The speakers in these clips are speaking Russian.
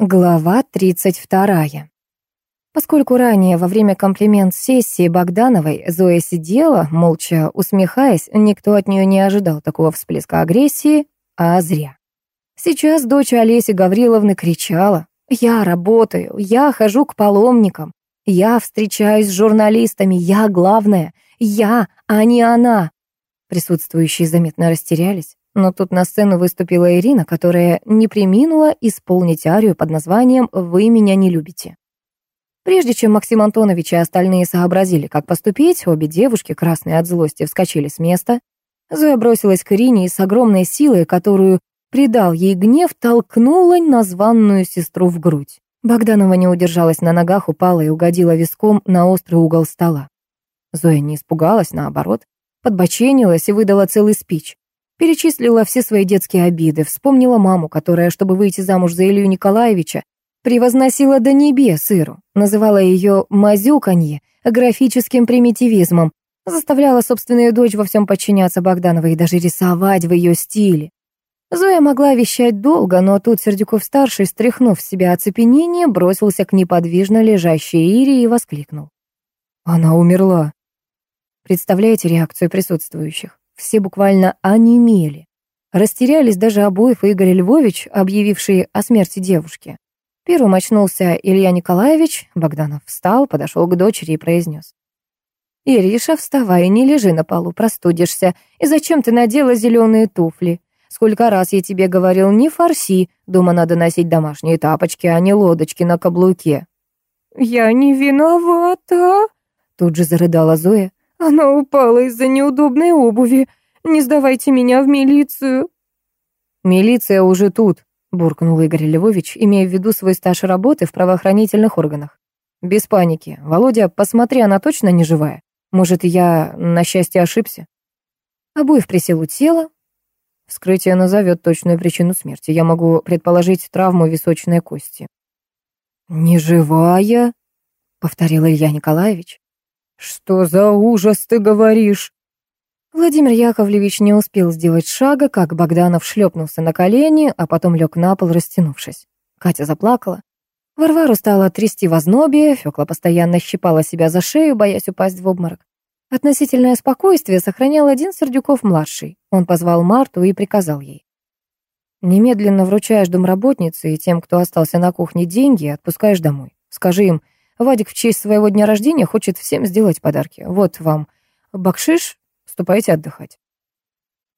Глава 32. Поскольку ранее во время комплимент-сессии Богдановой Зоя сидела, молча усмехаясь, никто от нее не ожидал такого всплеска агрессии, а зря. Сейчас дочь Олеси Гавриловны кричала «Я работаю, я хожу к паломникам, я встречаюсь с журналистами, я главная, я, а не она». Присутствующие заметно растерялись. Но тут на сцену выступила Ирина, которая не приминула исполнить арию под названием «Вы меня не любите». Прежде чем Максим Антонович и остальные сообразили, как поступить, обе девушки, красные от злости, вскочили с места. Зоя бросилась к Ирине и с огромной силой, которую придал ей гнев, толкнула названную сестру в грудь. Богданова не удержалась на ногах, упала и угодила виском на острый угол стола. Зоя не испугалась, наоборот, подбоченилась и выдала целый спич. Перечислила все свои детские обиды, вспомнила маму, которая, чтобы выйти замуж за Илью Николаевича, превозносила до небес Иру, называла ее «мазюканье», графическим примитивизмом, заставляла собственную дочь во всем подчиняться Богдановой и даже рисовать в ее стиле. Зоя могла вещать долго, но тут Сердюков-старший, стряхнув с себя оцепенение, бросился к неподвижно лежащей Ире и воскликнул. «Она умерла». Представляете реакцию присутствующих? Все буквально онемели. Растерялись даже Обоев Игорь Львович, объявившие о смерти девушки. Первым очнулся Илья Николаевич, Богданов встал, подошел к дочери и произнес. «Ириша, вставай, не лежи на полу, простудишься. И зачем ты надела зеленые туфли? Сколько раз я тебе говорил, не фарси, дома надо носить домашние тапочки, а не лодочки на каблуке». «Я не виновата», — тут же зарыдала Зоя. Она упала из-за неудобной обуви. Не сдавайте меня в милицию. Милиция уже тут, буркнул Игорь Львович, имея в виду свой стаж работы в правоохранительных органах. Без паники. Володя, посмотри, она точно не живая. Может, я, на счастье, ошибся? Обоев присел у тела. Вскрытие назовет точную причину смерти. Я могу предположить травму височной кости. «Не живая?» — повторил Илья Николаевич. «Что за ужас ты говоришь?» Владимир Яковлевич не успел сделать шага, как Богданов шлепнулся на колени, а потом лег на пол, растянувшись. Катя заплакала. Варвару стало трясти в ознобе, Фёкла постоянно щипала себя за шею, боясь упасть в обморок. Относительное спокойствие сохранял один Сердюков-младший. Он позвал Марту и приказал ей. «Немедленно вручаешь домработнице и тем, кто остался на кухне, деньги, отпускаешь домой. Скажи им, Вадик в честь своего дня рождения хочет всем сделать подарки. Вот вам бакшиш, ступайте отдыхать.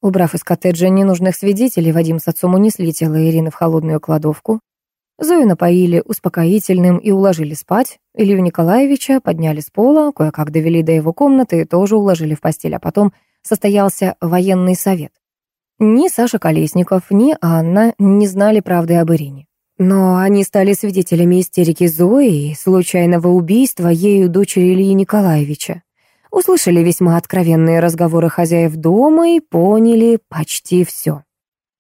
Убрав из коттеджа ненужных свидетелей, Вадим с отцом унесли тело Ирины в холодную кладовку. Зою напоили успокоительным и уложили спать. Илью Николаевича подняли с пола, кое-как довели до его комнаты и тоже уложили в постель, а потом состоялся военный совет. Ни Саша Колесников, ни Анна не знали правды об Ирине. Но они стали свидетелями истерики Зои и случайного убийства ею дочери Ильи Николаевича. Услышали весьма откровенные разговоры хозяев дома и поняли почти все.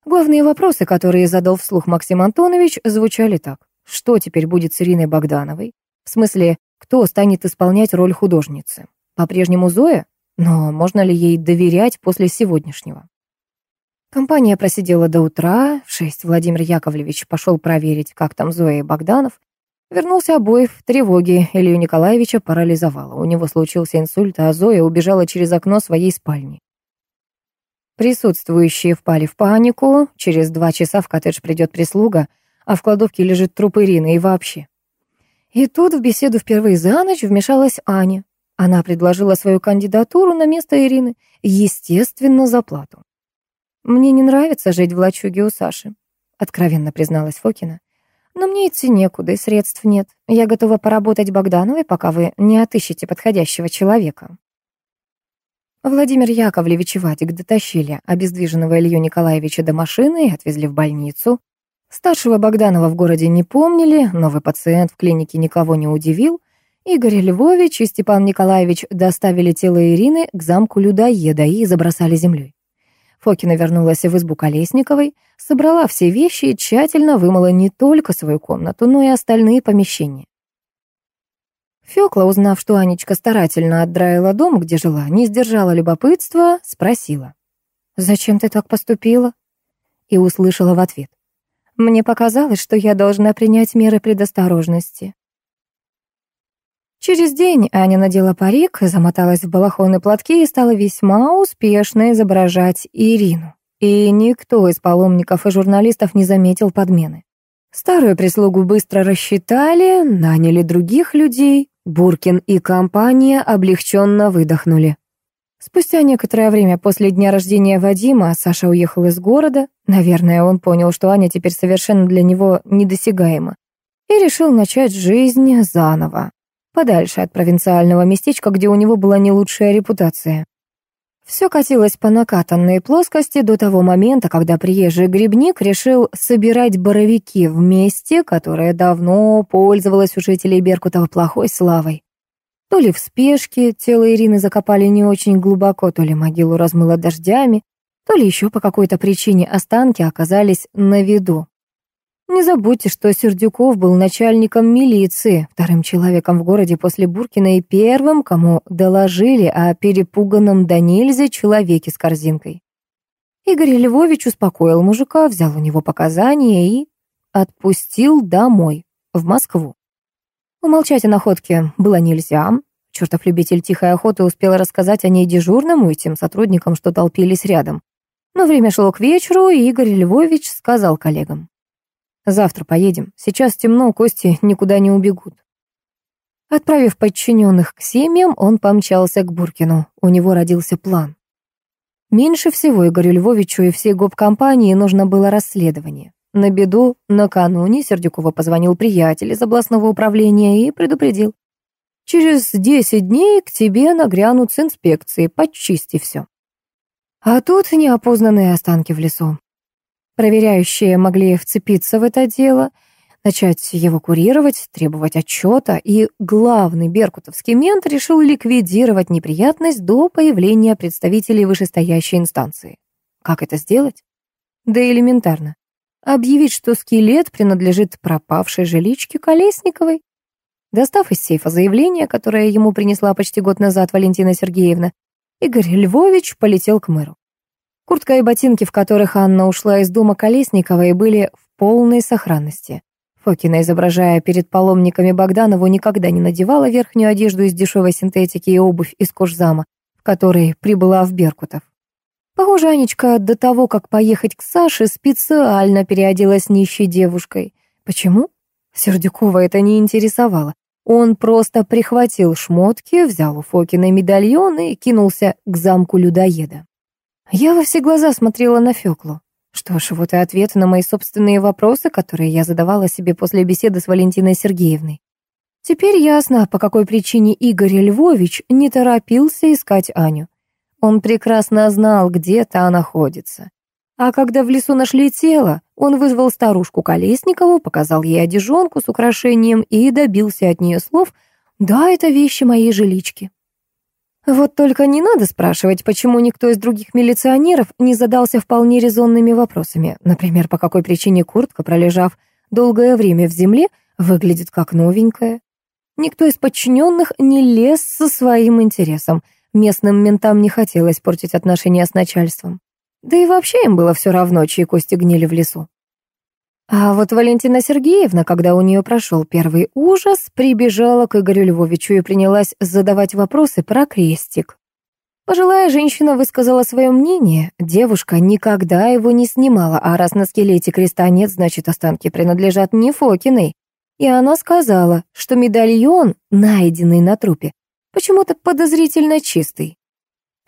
Главные вопросы, которые задал вслух Максим Антонович, звучали так. Что теперь будет с Ириной Богдановой? В смысле, кто станет исполнять роль художницы? По-прежнему Зоя? Но можно ли ей доверять после сегодняшнего? Компания просидела до утра. В шесть Владимир Яковлевич пошел проверить, как там Зоя и Богданов. Вернулся обоих в тревоге. Илью Николаевича парализовало. У него случился инсульт, а Зоя убежала через окно своей спальни. Присутствующие впали в панику. Через два часа в коттедж придет прислуга, а в кладовке лежит труп Ирины и вообще. И тут в беседу впервые за ночь вмешалась Аня. Она предложила свою кандидатуру на место Ирины, естественно, за плату. «Мне не нравится жить в лачуге у Саши», — откровенно призналась Фокина. «Но мне идти некуда, и средств нет. Я готова поработать Богдановой, пока вы не отыщете подходящего человека». Владимир Яковлевич и Вадик дотащили обездвиженного Илью Николаевича до машины и отвезли в больницу. Старшего Богданова в городе не помнили, новый пациент в клинике никого не удивил. Игорь Львович и Степан Николаевич доставили тело Ирины к замку людоеда и забросали землей. Фокина вернулась в избу Колесниковой, собрала все вещи и тщательно вымыла не только свою комнату, но и остальные помещения. Фёкла, узнав, что Анечка старательно отдраила дом, где жила, не сдержала любопытства, спросила. «Зачем ты так поступила?» И услышала в ответ. Мне показалось, что я должна принять меры предосторожности. Через день Аня надела парик, замоталась в балахон и платки и стала весьма успешно изображать Ирину. И никто из паломников и журналистов не заметил подмены. Старую прислугу быстро рассчитали, наняли других людей. Буркин и компания облегченно выдохнули. Спустя некоторое время после дня рождения Вадима Саша уехал из города. Наверное, он понял, что Аня теперь совершенно для него недосягаема. И решил начать жизнь заново, подальше от провинциального местечка, где у него была не лучшая репутация. Все катилось по накатанной плоскости до того момента, когда приезжий грибник решил собирать боровики в месте, которое давно пользовалось у жителей Беркутова плохой славой. То ли в спешке тело Ирины закопали не очень глубоко, то ли могилу размыло дождями, то ли еще по какой-то причине останки оказались на виду. Не забудьте, что Сердюков был начальником милиции, вторым человеком в городе после Буркина и первым, кому доложили о перепуганном до нельзя человеке с корзинкой. Игорь Львович успокоил мужика, взял у него показания и отпустил домой, в Москву. Умолчать о находке было нельзя. Чертов любитель тихой охоты успел рассказать о ней дежурному и тем сотрудникам, что толпились рядом. Но время шло к вечеру, и Игорь Львович сказал коллегам. Завтра поедем. Сейчас темно, кости никуда не убегут. Отправив подчиненных к семьям, он помчался к Буркину. У него родился план. Меньше всего Игорю Львовичу и всей гоп-компании нужно было расследование. На беду накануне Сердюкова позвонил приятель из областного управления и предупредил. «Через десять дней к тебе нагрянут с инспекции, почисти все». А тут неопознанные останки в лесу. Проверяющие могли вцепиться в это дело, начать его курировать, требовать отчета, и главный беркутовский мент решил ликвидировать неприятность до появления представителей вышестоящей инстанции. Как это сделать? Да элементарно. Объявить, что скелет принадлежит пропавшей жиличке Колесниковой. Достав из сейфа заявление, которое ему принесла почти год назад Валентина Сергеевна, Игорь Львович полетел к мэру. Куртка и ботинки, в которых Анна ушла из дома Колесниковой, были в полной сохранности. Фокина, изображая перед паломниками Богданову, никогда не надевала верхнюю одежду из дешевой синтетики и обувь из кожзама, в которой прибыла в Беркутов. Похоже, Анечка до того, как поехать к Саше, специально переоделась нищей девушкой. Почему? Сердюкова это не интересовало. Он просто прихватил шмотки, взял у Фокиной медальон и кинулся к замку людоеда. Я во все глаза смотрела на Фёклу. Что ж, вот и ответ на мои собственные вопросы, которые я задавала себе после беседы с Валентиной Сергеевной. Теперь ясно, по какой причине Игорь Львович не торопился искать Аню. Он прекрасно знал, где та находится. А когда в лесу нашли тело, он вызвал старушку Колесникову, показал ей одежонку с украшением и добился от нее слов «Да, это вещи моей жилички». Вот только не надо спрашивать, почему никто из других милиционеров не задался вполне резонными вопросами. Например, по какой причине куртка, пролежав долгое время в земле, выглядит как новенькая. Никто из подчиненных не лез со своим интересом. Местным ментам не хотелось портить отношения с начальством. Да и вообще им было все равно, чьи кости гнили в лесу. А вот Валентина Сергеевна, когда у нее прошел первый ужас, прибежала к Игорю Львовичу и принялась задавать вопросы про крестик. Пожилая женщина высказала свое мнение. Девушка никогда его не снимала, а раз на скелете креста нет, значит, останки принадлежат не Фокиной. И она сказала, что медальон, найденный на трупе, почему-то подозрительно чистый.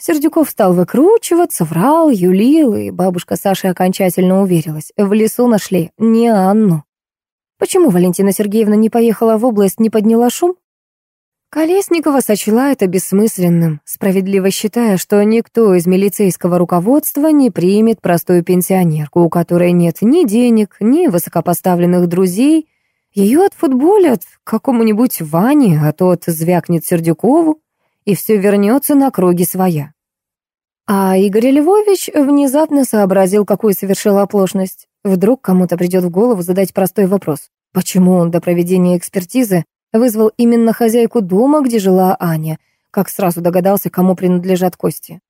Сердюков стал выкручиваться, врал, юлил, и бабушка Саши окончательно уверилась. В лесу нашли не Анну. Почему Валентина Сергеевна не поехала в область, не подняла шум? Колесникова сочла это бессмысленным, справедливо считая, что никто из милицейского руководства не примет простую пенсионерку, у которой нет ни денег, ни высокопоставленных друзей. Ее отфутболят какому-нибудь Ване, а тот звякнет Сердюкову и все вернется на круги своя. А Игорь Львович внезапно сообразил, какую совершил оплошность. Вдруг кому-то придет в голову задать простой вопрос. Почему он до проведения экспертизы вызвал именно хозяйку дома, где жила Аня, как сразу догадался, кому принадлежат кости?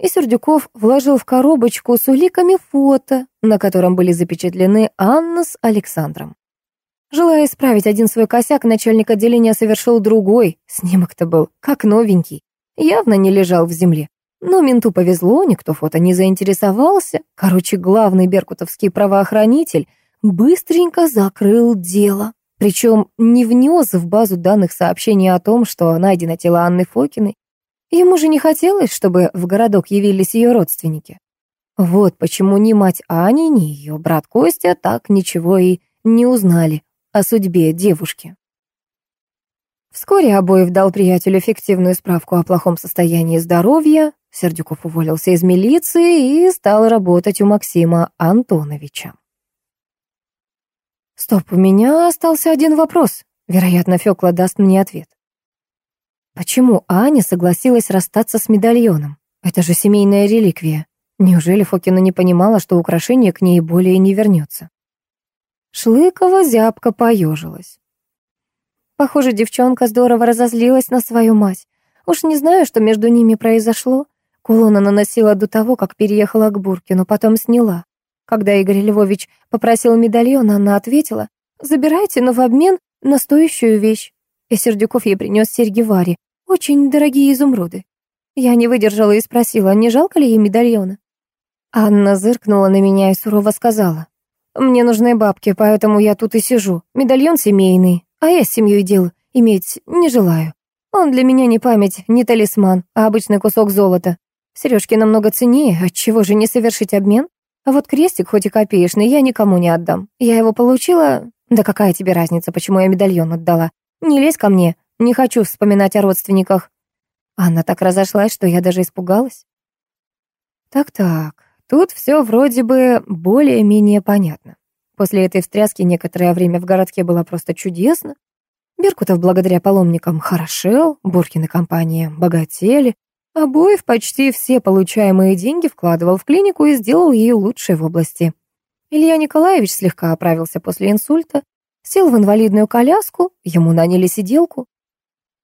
и Сердюков вложил в коробочку с уликами фото, на котором были запечатлены Анна с Александром. Желая исправить один свой косяк, начальник отделения совершил другой. Снимок-то был как новенький. Явно не лежал в земле. Но менту повезло, никто фото не заинтересовался. Короче, главный беркутовский правоохранитель быстренько закрыл дело. Причем не внес в базу данных сообщение о том, что найдено тело Анны Фокиной. Ему же не хотелось, чтобы в городок явились ее родственники. Вот почему ни мать Ани, ни ее брат Костя так ничего и не узнали о судьбе девушки. Вскоре Обоев дал приятелю фиктивную справку о плохом состоянии здоровья, Сердюков уволился из милиции и стал работать у Максима Антоновича. Стоп, у меня остался один вопрос. Вероятно, Фёкла даст мне ответ. Почему Аня согласилась расстаться с медальоном? Это же семейная реликвия. Неужели Фокина не понимала, что украшение к ней более не вернется? Шлыкова зябко поежилась. Похоже, девчонка здорово разозлилась на свою мать. Уж не знаю, что между ними произошло. Кулон она носила до того, как переехала к Буркину, потом сняла. Когда Игорь Львович попросил медальон, она ответила, «Забирайте, но в обмен на стоящую вещь». И Сердюков ей принес серьги Варе, очень дорогие изумруды. Я не выдержала и спросила, не жалко ли ей медальона. Анна зыркнула на меня и сурово сказала, мне нужны бабки, поэтому я тут и сижу. Медальон семейный, а я с семьей дел иметь не желаю. Он для меня не память, не талисман, а обычный кусок золота. Сережки намного ценнее, отчего же не совершить обмен? А вот крестик, хоть и копеечный, я никому не отдам. Я его получила... Да какая тебе разница, почему я медальон отдала? Не лезь ко мне, не хочу вспоминать о родственниках. Анна так разошлась, что я даже испугалась. Так-так, Тут все вроде бы более-менее понятно. После этой встряски некоторое время в городке было просто чудесно. Беркутов благодаря паломникам хорошел, Буркин и компания богатели, Обоев почти все получаемые деньги вкладывал в клинику и сделал ее лучшей в области. Илья Николаевич слегка оправился после инсульта, сел в инвалидную коляску, ему наняли сиделку.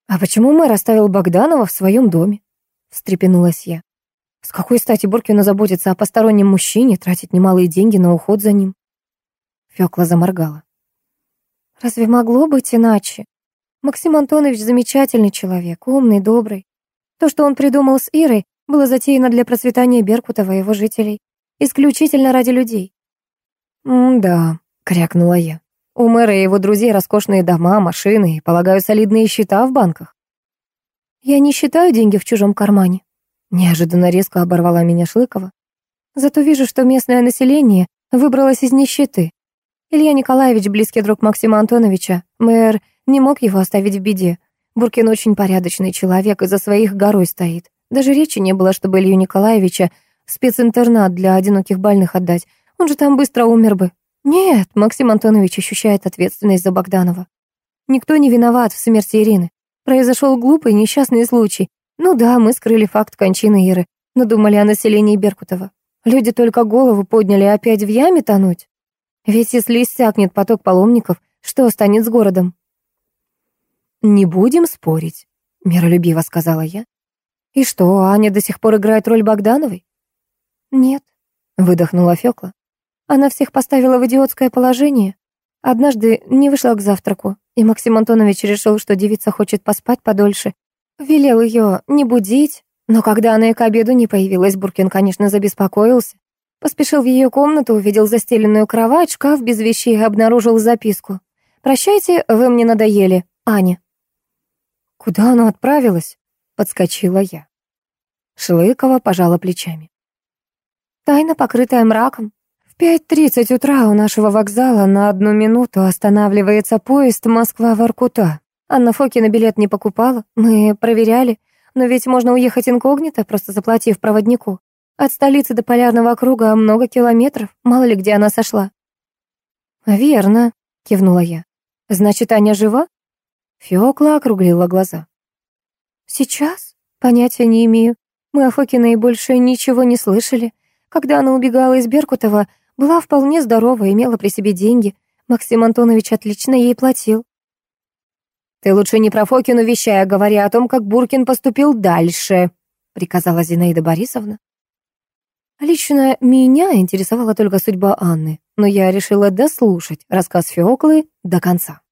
«А почему мэр оставил Богданова в своем доме?» — встрепенулась я. С какой стати Буркина заботиться о постороннем мужчине, тратить немалые деньги на уход за ним? Фёкла заморгала. Разве могло быть иначе? Максим Антонович замечательный человек, умный, добрый. То, что он придумал с Ирой, было затеяно для процветания Беркутова и его жителей. Исключительно ради людей. «М-да», — крякнула я. «У мэра и его друзей роскошные дома, машины и, полагаю, солидные счета в банках». «Я не считаю деньги в чужом кармане», Неожиданно резко оборвала меня Шлыкова. Зато вижу, что местное население выбралось из нищеты. Илья Николаевич, близкий друг Максима Антоновича, мэр, не мог его оставить в беде. Буркин очень порядочный человек и за своих горой стоит. Даже речи не было, чтобы Илью Николаевича специнтернат для одиноких больных отдать. Он же там быстро умер бы. Нет, Максим Антонович ощущает ответственность за Богданова. Никто не виноват в смерти Ирины. Произошел глупый несчастный случай, ну да, мы скрыли факт кончины Иры, но думали о населении Беркутова. Люди только голову подняли опять в яме тонуть. Ведь если иссякнет поток паломников, что станет с городом? «Не будем спорить», — миролюбиво сказала я. «И что, Аня до сих пор играет роль Богдановой?» «Нет», — выдохнула Фёкла. «Она всех поставила в идиотское положение. Однажды не вышла к завтраку, и Максим Антонович решил, что девица хочет поспать подольше, Велел ее не будить, но когда она и к обеду не появилась, Буркин, конечно, забеспокоился. Поспешил в ее комнату, увидел застеленную кровать, шкаф без вещей и обнаружил записку. «Прощайте, вы мне надоели, Аня». «Куда она отправилась?» — подскочила я. Шлыкова пожала плечами. Тайна, покрытая мраком. В 5.30 утра у нашего вокзала на одну минуту останавливается поезд Москва-Воркута. Анна Фокина билет не покупала, мы проверяли, но ведь можно уехать инкогнито, просто заплатив проводнику. От столицы до полярного круга много километров, мало ли где она сошла. «Верно», — кивнула я. «Значит, Аня жива?» Фёкла округлила глаза. «Сейчас? Понятия не имею. Мы о Фокиной больше ничего не слышали. Когда она убегала из Беркутова, была вполне здорова, имела при себе деньги. Максим Антонович отлично ей платил. «Ты лучше не про Фокину вещай, а говори о том, как Буркин поступил дальше», приказала Зинаида Борисовна. Лично меня интересовала только судьба Анны, но я решила дослушать рассказ Феоклы до конца.